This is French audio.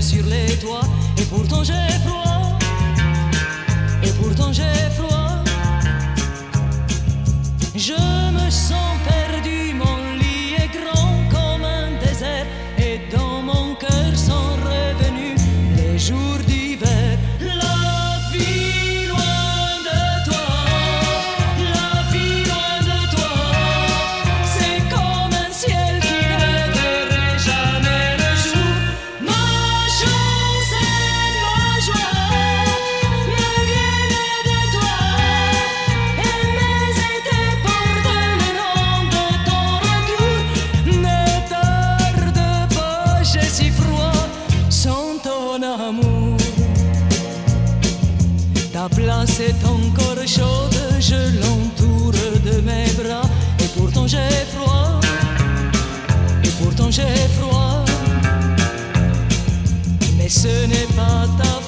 sur les toits. Et pourtant j'ai froid. Et pourtant j'ai froid. Je me sens perdu, La place est encore chaude, je l'entoure de mes bras, et pourtant j'ai froid, et pourtant j'ai froid, mais ce n'est pas ta